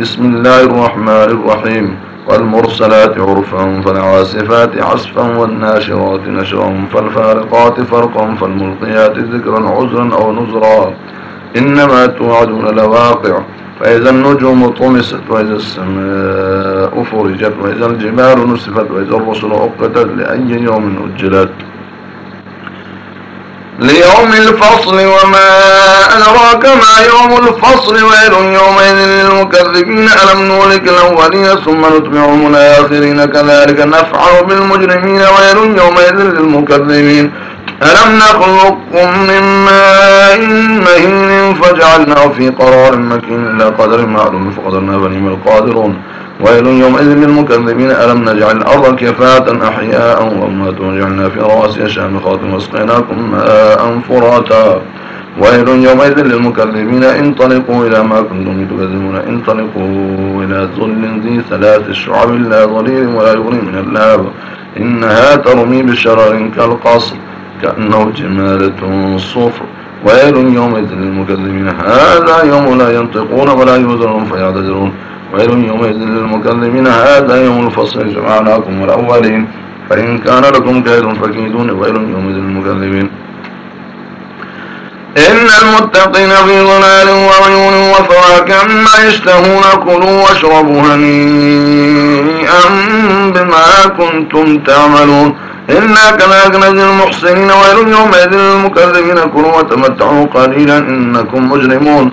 بسم الله الرحمن الرحيم. والمرسلات عرفا فالعاصفات عصفا والناشرات نشرا فالفارقات فرقا فالملقيات ذكرا عذرا أو نذرا. إنما توعدون لواقع. فإذا النجوم طمست وإذا السماء فرجت وإذا الجبال نسفت وإذا الرسل عقدت لأي يوم أجلت. ليوم الفصل وما أدراك ما يوم الفصل ويل يومئذ للمكذبين. ألم نولك الأولين ثم نتبعهم الآخرين كذلك نفعل بالمجرمين ويل يومئذ للمكذبين. ألم نخلقكم من ماء مهين فجعلناه في قرار مكين. إلى قدر معلوم فقدرنا فنعم القادرون. ويل يومئذ للمكذبين. ألم نجعل الأرض كفاة أحياء وأموات وجعلنا في رواسي شامخات واسقيناكم ماء فراتا. ويل يومئذ للمكذبين. انطلقوا إلى ما كنتم تكذبون. انطلقوا إلى ظل ذي ثلاث شعب لا ظليل ولا يغني من اللهب. إنها ترمي بشرر كالقصر كأنه جمالة صفر. ويل يومئذ للمكذبين. هذا يوم لا ينطقون ولا يوزرون فيعتذرون. ويل يومئذ للمكذبين هذا يوم الفصل جمعناكم والأولين فإن كان لكم كيد فكيدون ويل يومئذ للمكذبين إن المتقين في ظلال وعيون وفواكه مما يشتهون كلوا واشربوا هنيئا بما كنتم تعملون. إنا كذلك نجزي المحسنين ويل يومئذ للمكذبين كلوا وتمتعوا قليلا إنكم مجرمون.